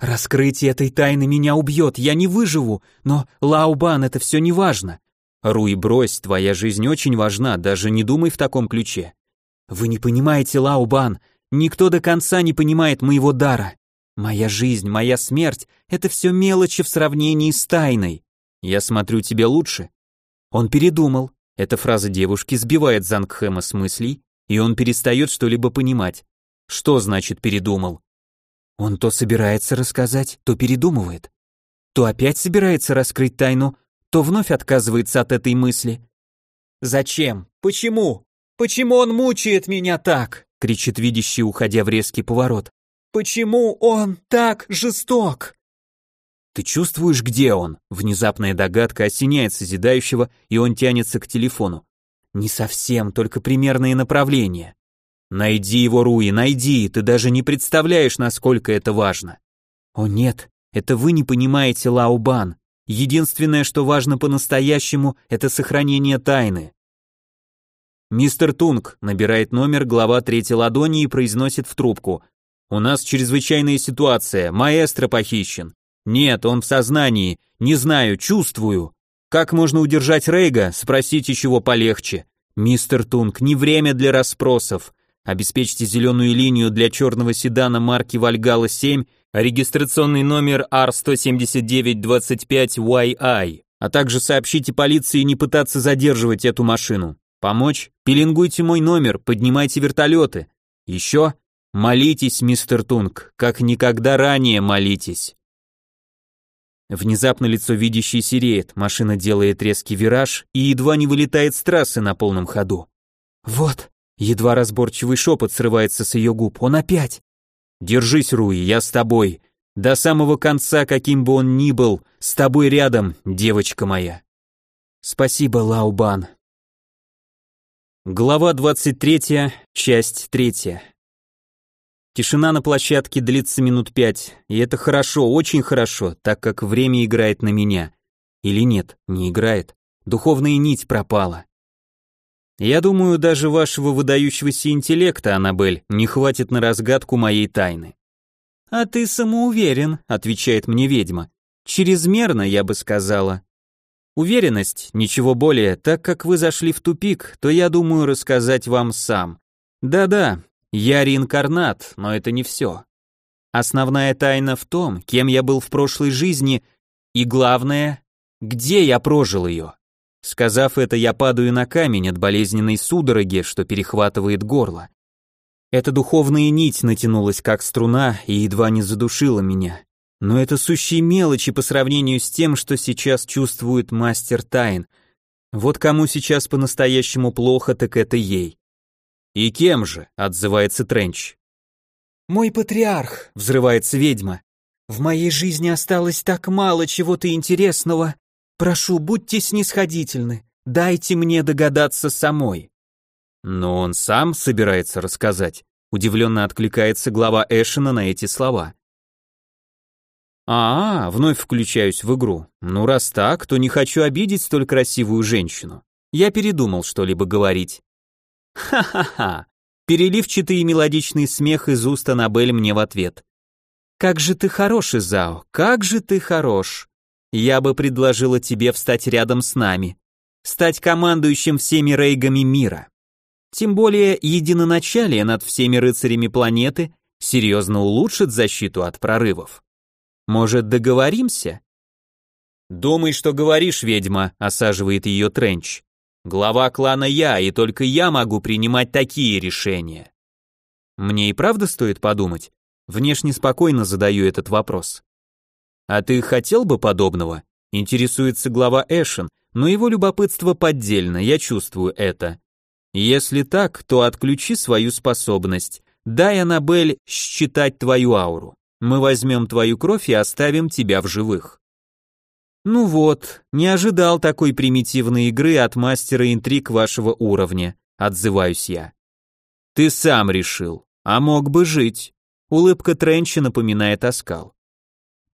Раскрытие этой тайны меня убьет, я не выживу, но, Лаубан, это все не важно. Руй, брось, твоя жизнь очень важна, даже не думай в таком ключе. Вы не понимаете, Лаубан, никто до конца не понимает моего дара. Моя жизнь, моя смерть — это все мелочи в сравнении с тайной. Я смотрю тебе лучше. Он передумал. Эта фраза девушки сбивает Зангхэма с мыслей, и он перестает что-либо понимать. Что значит передумал? Он то собирается рассказать, то передумывает. То опять собирается раскрыть тайну, то вновь отказывается от этой мысли. «Зачем? Почему? Почему он мучает меня так?» кричит видящий, уходя в резкий поворот. «Почему он так жесток?» «Ты чувствуешь, где он?» Внезапная догадка осеняет созидающего, и он тянется к телефону. «Не совсем, только примерные направления». Найди его, Руи, найди, ты даже не представляешь, насколько это важно. О нет, это вы не понимаете, Лаубан. Единственное, что важно по-настоящему, это сохранение тайны. Мистер Тунг набирает номер глава третьей ладони и произносит в трубку. У нас чрезвычайная ситуация, маэстро похищен. Нет, он в сознании, не знаю, чувствую. Как можно удержать Рейга, спросите чего полегче. Мистер Тунг, не время для расспросов. Обеспечьте зеленую линию для черного седана марки Вальгала 7, регистрационный номер R17925YI, а также сообщите полиции не пытаться задерживать эту машину. Помочь? Пеленгуйте мой номер, поднимайте вертолеты. Еще? Молитесь, мистер Тунг, как никогда ранее молитесь. Внезапно лицо видящей сереет, машина делает резкий вираж и едва не вылетает с трассы на полном ходу. «Вот», Едва разборчивый шепот срывается с ее губ. Он опять. Держись, Руи, я с тобой. До самого конца, каким бы он ни был, с тобой рядом, девочка моя. Спасибо, Лаубан. Глава 23, часть 3. Тишина на площадке длится минут пять, и это хорошо, очень хорошо, так как время играет на меня. Или нет, не играет. Духовная нить пропала. Я думаю, даже вашего выдающегося интеллекта, Аннабель, не хватит на разгадку моей тайны. А ты самоуверен, отвечает мне ведьма. Чрезмерно, я бы сказала. Уверенность, ничего более, так как вы зашли в тупик, то я думаю рассказать вам сам. Да-да, я реинкарнат, но это не все. Основная тайна в том, кем я был в прошлой жизни, и главное, где я прожил ее. Сказав это, я падаю на камень от болезненной судороги, что перехватывает горло. Эта духовная нить натянулась как струна и едва не задушила меня. Но это сущие мелочи по сравнению с тем, что сейчас чувствует мастер тайн. Вот кому сейчас по-настоящему плохо, так это ей. «И кем же?» — отзывается Тренч. «Мой патриарх», — взрывается ведьма. «В моей жизни осталось так мало чего-то интересного, Прошу, будьте снисходительны, дайте мне догадаться самой. Но он сам собирается рассказать, удивленно откликается глава Эшена на эти слова. А, -а, вновь включаюсь в игру. Ну раз так, то не хочу обидеть столь красивую женщину. Я передумал что-либо говорить. Ха-ха-ха. Переливчатый и мелодичный смех из уст Аннабель мне в ответ. Как же ты хорош, Изао, как же ты хорош. Я бы предложила тебе встать рядом с нами, стать командующим всеми рейгами мира. Тем более единоначалие над всеми рыцарями планеты серьезно улучшит защиту от прорывов. Может, договоримся? Думай, что говоришь, ведьма, осаживает ее Тренч. Глава клана я, и только я могу принимать такие решения. Мне и правда стоит подумать. Внешне спокойно задаю этот вопрос. А ты хотел бы подобного? Интересуется глава Эшен, но его любопытство поддельно, я чувствую это. Если так, то отключи свою способность. Дай, Аннабель, считать твою ауру. Мы возьмем твою кровь и оставим тебя в живых. Ну вот, не ожидал такой примитивной игры от мастера интриг вашего уровня, отзываюсь я. Ты сам решил, а мог бы жить. Улыбка Тренча напоминает оскал.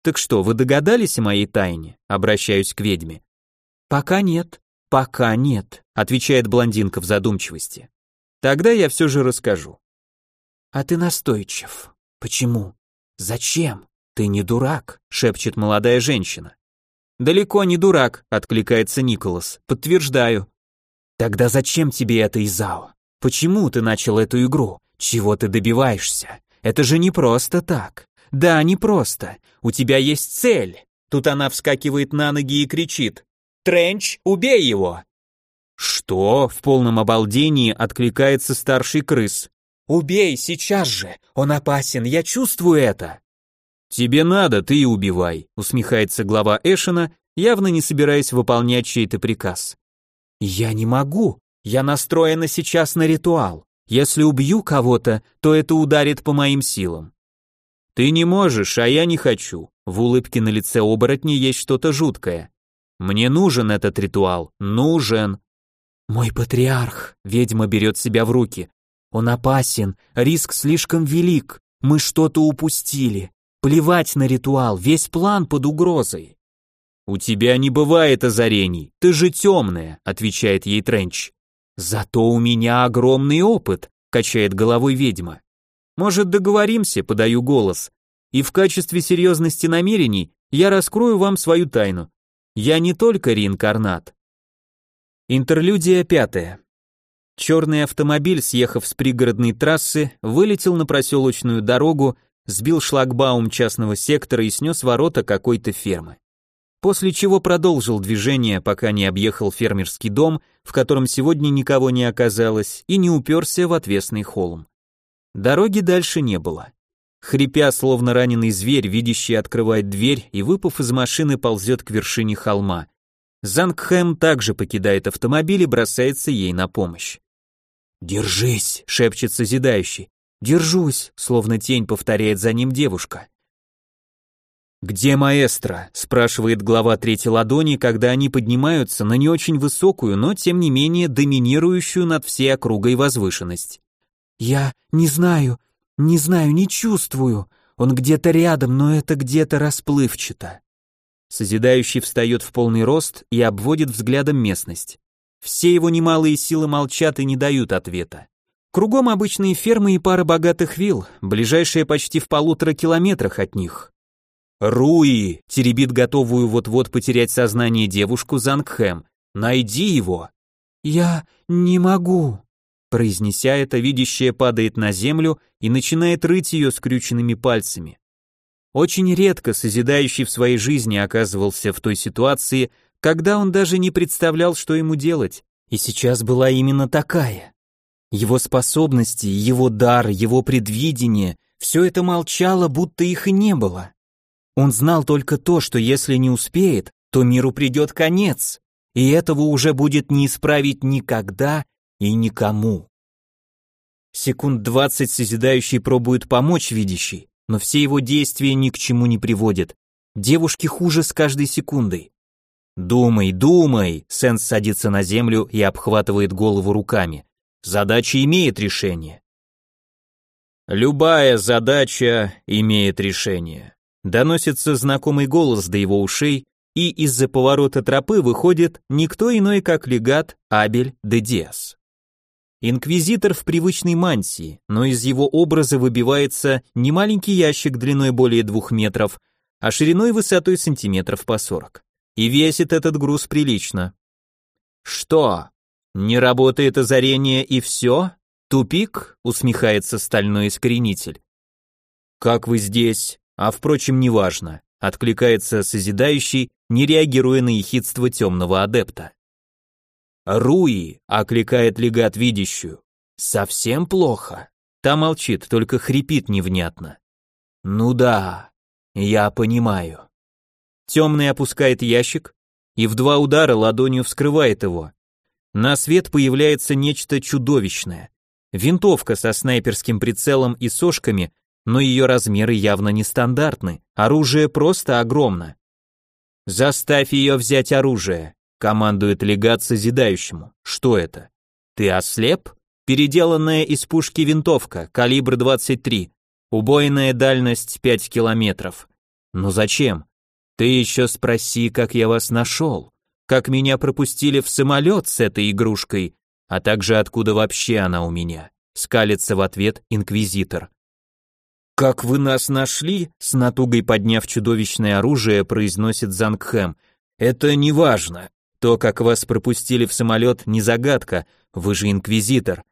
Так что, вы догадались о моей тайне? Обращаюсь к ведьме. Пока нет, пока нет, отвечает блондинка в задумчивости. Тогда я все же расскажу. А ты настойчив. Почему? Зачем? Ты не дурак, шепчет молодая женщина. «Далеко не дурак», — откликается Николас. «Подтверждаю». «Тогда зачем тебе это, Изао? Почему ты начал эту игру? Чего ты добиваешься? Это же не просто так. Да, не просто. У тебя есть цель». Тут она вскакивает на ноги и кричит. «Тренч, убей его!» «Что?» — в полном обалдении откликается старший крыс. «Убей, сейчас же! Он опасен, я чувствую это!» «Тебе надо, ты и убивай», усмехается глава Эшена, явно не собираясь выполнять чей-то приказ. «Я не могу. Я настроена сейчас на ритуал. Если убью кого-то, то это ударит по моим силам». «Ты не можешь, а я не хочу». В улыбке на лице оборотня есть что-то жуткое. «Мне нужен этот ритуал. Нужен». «Мой патриарх», — ведьма берет себя в руки. «Он опасен, риск слишком велик. Мы что-то упустили. Плевать на ритуал, весь план под угрозой. «У тебя не бывает озарений, ты же темная», — отвечает ей Тренч. «Зато у меня огромный опыт», — качает головой ведьма. «Может, договоримся?» — подаю голос. «И в качестве серьезности намерений я раскрою вам свою тайну. Я не только реинкарнат». Интерлюдия пятая. Черный автомобиль, съехав с пригородной трассы, вылетел на проселочную дорогу сбил шлагбаум частного сектора и снес ворота какой-то фермы. После чего продолжил движение, пока не объехал фермерский дом, в котором сегодня никого не оказалось, и не уперся в отвесный холм. Дороги дальше не было. Хрипя, словно раненый зверь, видящий открывает дверь и, выпав из машины, ползет к вершине холма. Зангхэм также покидает автомобиль и бросается ей на помощь. «Держись!» — шепчет созидающий. «Держусь», словно тень повторяет за ним девушка. «Где маэстро?» – спрашивает глава третьей ладони, когда они поднимаются на не очень высокую, но тем не менее доминирующую над всей округой возвышенность. «Я не знаю, не знаю, не чувствую. Он где-то рядом, но это где-то расплывчато». Созидающий встает в полный рост и обводит взглядом местность. Все его немалые силы молчат и не дают ответа. Кругом обычные фермы и пара богатых вилл, ближайшие почти в полутора километрах от них. «Руи!» — теребит готовую вот-вот потерять сознание девушку Зангхэм. «Найди его!» «Я не могу!» Произнеся это, видящая падает на землю и начинает рыть ее скрюченными пальцами. Очень редко созидающий в своей жизни оказывался в той ситуации, когда он даже не представлял, что ему делать, и сейчас была именно такая. Его способности, его дар, его предвидение — все это молчало, будто их и не было. Он знал только то, что если не успеет, то миру придет конец, и этого уже будет не исправить никогда и никому. Секунд двадцать созидающий пробует помочь видящий, но все его действия ни к чему не приводят. Девушке хуже с каждой секундой. «Думай, думай!» Сенс садится на землю и обхватывает голову руками. Задача имеет решение. Любая задача имеет решение. Доносится знакомый голос до его ушей, и из-за поворота тропы выходит никто иной, как легат Абель де Диас. Инквизитор в привычной мантии, но из его образа выбивается не маленький ящик длиной более двух метров, а шириной высотой сантиметров по сорок. И весит этот груз прилично. Что? Не работает озарение и все? Тупик? Усмехается стальной искоренитель. Как вы здесь? А впрочем, неважно. Откликается созидающий, не реагируя на ехидство темного адепта. «Руи!» — окликает легат видящую. «Совсем плохо?» Та молчит, только хрипит невнятно. «Ну да, я понимаю». Темный опускает ящик и в два удара ладонью вскрывает его. На свет появляется нечто чудовищное. Винтовка со снайперским прицелом и сошками, но ее размеры явно нестандартны, оружие просто огромно. «Заставь ее взять оружие», командует легат созидающему. Что это? Ты ослеп? Переделанная из пушки винтовка, калибр 23, убойная дальность 5 километров. Но зачем? Ты еще спроси, как я вас нашел, как меня пропустили в самолет с этой игрушкой, а также откуда вообще она у меня. Скалится в ответ инквизитор. «Как вы нас нашли?» С натугой подняв чудовищное оружие, произносит Зангхэм. «Это не важно. То, как вас пропустили в самолет, не загадка, вы же инквизитор.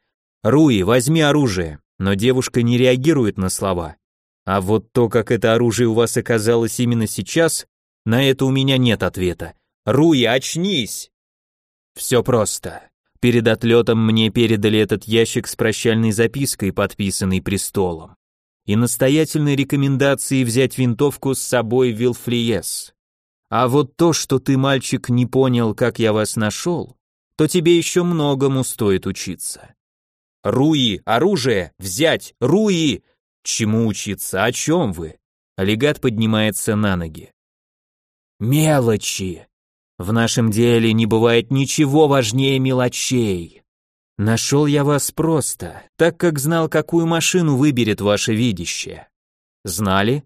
Руи, возьми оружие, но девушка не реагирует на слова. А вот то, как это оружие у вас оказалось именно сейчас, на это у меня нет ответа. Руи, очнись! Все просто. Перед отлетом мне передали этот ящик с прощальной запиской, подписанной престолом. И настоятельной рекомендацией взять винтовку с собой в Вилфлиес. А вот то, что ты, мальчик, не понял, как я вас нашел, то тебе еще многому стоит учиться. Руи, оружие, взять, Руи! Чему учиться, о чем вы? Легат поднимается на ноги. Мелочи. В нашем деле не бывает ничего важнее мелочей. Нашел я вас просто, так как знал, какую машину выберет ваше видище. Знали?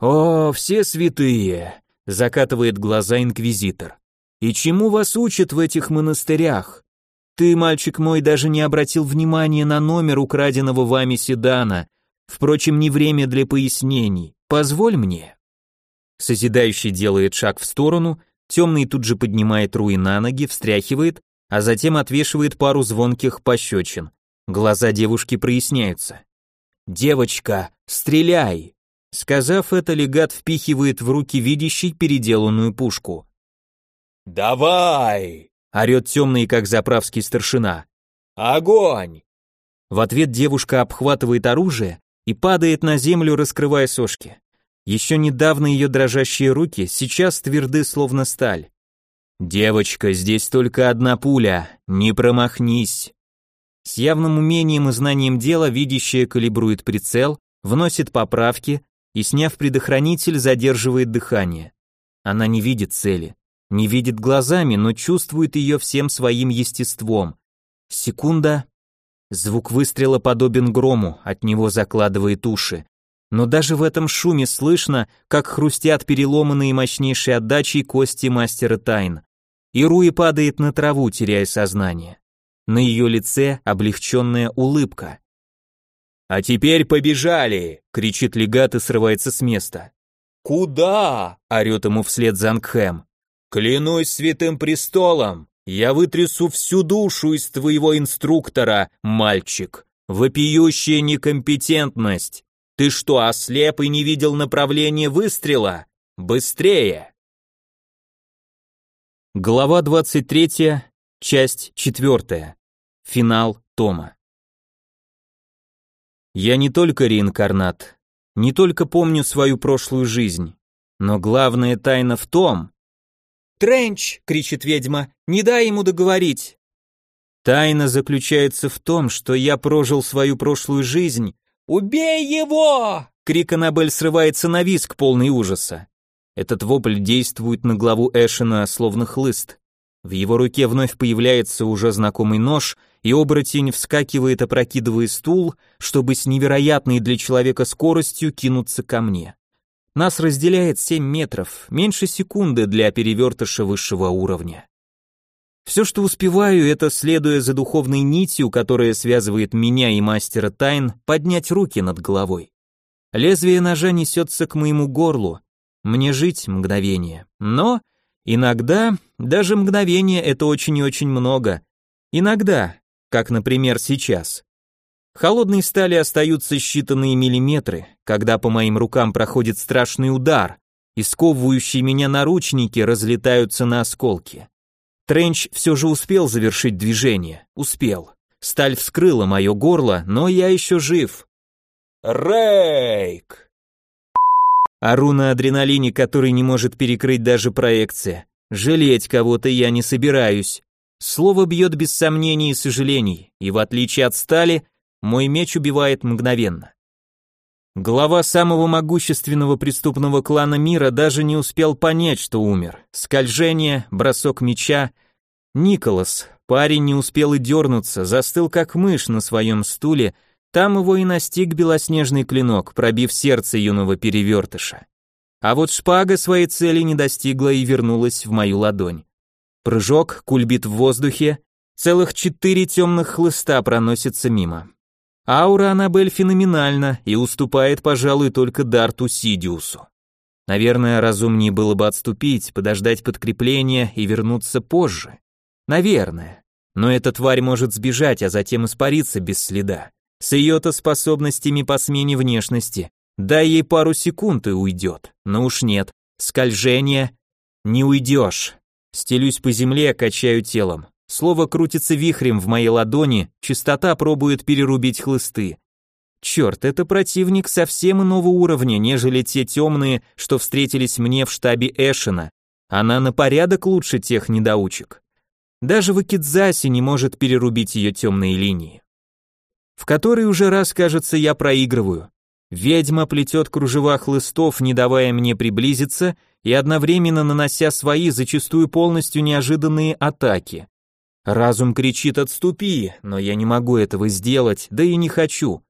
О, все святые! закатывает глаза инквизитор. И чему вас учат в этих монастырях? Ты, мальчик мой, даже не обратил внимания на номер украденного вами седана. Впрочем, не время для пояснений. Позволь мне. Созидающий делает шаг в сторону, темный тут же поднимает Руи на ноги, встряхивает, а затем отвешивает пару звонких пощечин. Глаза девушки проясняются. «Девочка, стреляй!» Сказав это, легат впихивает в руки видящий переделанную пушку. «Давай!» — орет темный, как заправский старшина. «Огонь!» В ответ девушка обхватывает оружие и падает на землю, раскрывая сошки. Еще недавно ее дрожащие руки сейчас тверды, словно сталь. «Девочка, здесь только одна пуля, не промахнись!» С явным умением и знанием дела видящая калибрует прицел, вносит поправки, и, сняв предохранитель, задерживает дыхание. Она не видит цели, не видит глазами, но чувствует ее всем своим естеством. Секунда. Звук выстрела подобен грому, от него закладывает уши. Но даже в этом шуме слышно, как хрустят переломанные мощнейшей отдачей кости мастера тайн. И Руи падает на траву, теряя сознание. На ее лице облегченная улыбка. «А теперь побежали!» — кричит легат и срывается с места. «Куда?» — орет ему вслед Зангхэм. «Клянусь святым престолом, я вытрясу всю душу из твоего инструктора, мальчик. Вопиющая некомпетентность. Ты что, ослеп и не видел направление выстрела? Быстрее!» Глава 23, часть 4. Финал тома. Я не только реинкарнат, не только помню свою прошлую жизнь, но главная тайна в том... «Тренч!» — кричит ведьма, — «не дай ему договорить!» Тайна заключается в том, что я прожил свою прошлую жизнь. «Убей его!» — крик Аннабель срывается на виск, полный ужаса. Этот вопль действует на главу Эшена словно хлыст. В его руке вновь появляется уже знакомый нож — и оборотень вскакивает, опрокидывая стул, чтобы с невероятной для человека скоростью кинуться ко мне. Нас разделяет семь метров, меньше секунды для перевертыша высшего уровня. Все, что успеваю, это, следуя за духовной нитью, которая связывает меня и мастера тайн, поднять руки над головой. Лезвие ножа несется к моему горлу. Мне жить мгновение. Но иногда, даже мгновение это очень и очень много. Иногда, как, например, сейчас. Холодной стали остаются считанные миллиметры, когда по моим рукам проходит страшный удар, и сковывающие меня наручники разлетаются на осколки. Тренч все же успел завершить движение, успел. Сталь вскрыла мое горло, но я еще жив. Рейк! Ору на адреналине, который не может перекрыть даже проекция. Жалеть кого-то я не собираюсь. Слово бьет без сомнений и сожалений, и в отличие от стали, мой меч убивает мгновенно. Глава самого могущественного преступного клана мира даже не успел понять, что умер. Скольжение, бросок меча. Николас, парень не успел и дернуться, застыл как мышь на своем стуле, там его и настиг белоснежный клинок, пробив сердце юного перевертыша. А вот шпага своей цели не достигла и вернулась в мою ладонь. Прыжок, кульбит в воздухе, целых четыре темных хлыста проносятся мимо. Аура Аннабель феноменальна и уступает, пожалуй, только Дарту Сидиусу. Наверное, разумнее было бы отступить, подождать подкрепления и вернуться позже. Наверное. Но эта тварь может сбежать, а затем испариться без следа. С ее-то способностями по смене внешности. Дай ей пару секунд и уйдет. Но уж нет. Скольжение. Не уйдешь. Стелюсь по земле, качаю телом. Слово крутится вихрем в моей ладони, чистота пробует перерубить хлысты. Черт, это противник совсем иного уровня, нежели те темные, что встретились мне в штабе Эшена. Она на порядок лучше тех недоучек. Даже Вакидзаси не может перерубить ее темные линии. В который уже раз, кажется, я проигрываю. Ведьма плетет кружева хлыстов, не давая мне приблизиться, и одновременно нанося свои, зачастую полностью неожиданные атаки. Разум кричит «отступи», но я не могу этого сделать, да и не хочу.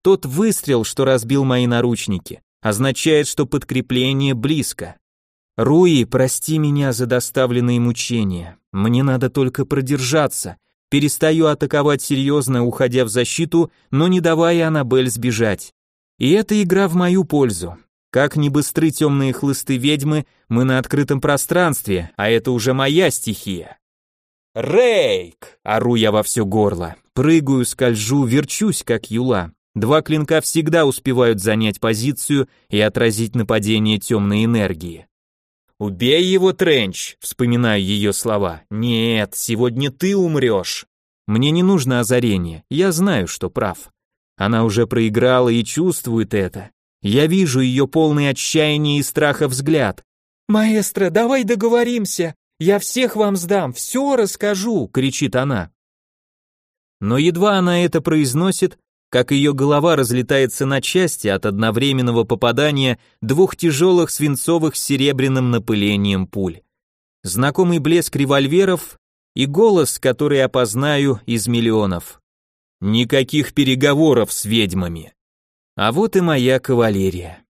Тот выстрел, что разбил мои наручники, означает, что подкрепление близко. Руи, прости меня за доставленные мучения. Мне надо только продержаться. Перестаю атаковать серьезно, уходя в защиту, но не давая Аннабель сбежать. И это игра в мою пользу. Как ни быстры темные хлысты ведьмы, мы на открытом пространстве, а это уже моя стихия. «Рейк!» — ору я во все горло. Прыгаю, скольжу, верчусь, как юла. Два клинка всегда успевают занять позицию и отразить нападение темной энергии. «Убей его, Тренч!» — вспоминаю ее слова. «Нет, сегодня ты умрешь!» Мне не нужно озарение, я знаю, что прав. Она уже проиграла и чувствует это. Я вижу ее полный отчаяния и страха взгляд. «Маэстро, давай договоримся!» Я всех вам сдам, все расскажу!» — кричит она. Но едва она это произносит, как ее голова разлетается на части от одновременного попадания двух тяжелых свинцовых с серебряным напылением пуль. Знакомый блеск револьверов и голос, который опознаю из миллионов. Никаких переговоров с ведьмами. А вот и моя кавалерия.